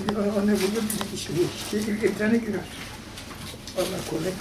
Bir anne bulur bir kişi bu. İşte ilk imtihana girer. Allah kolaylık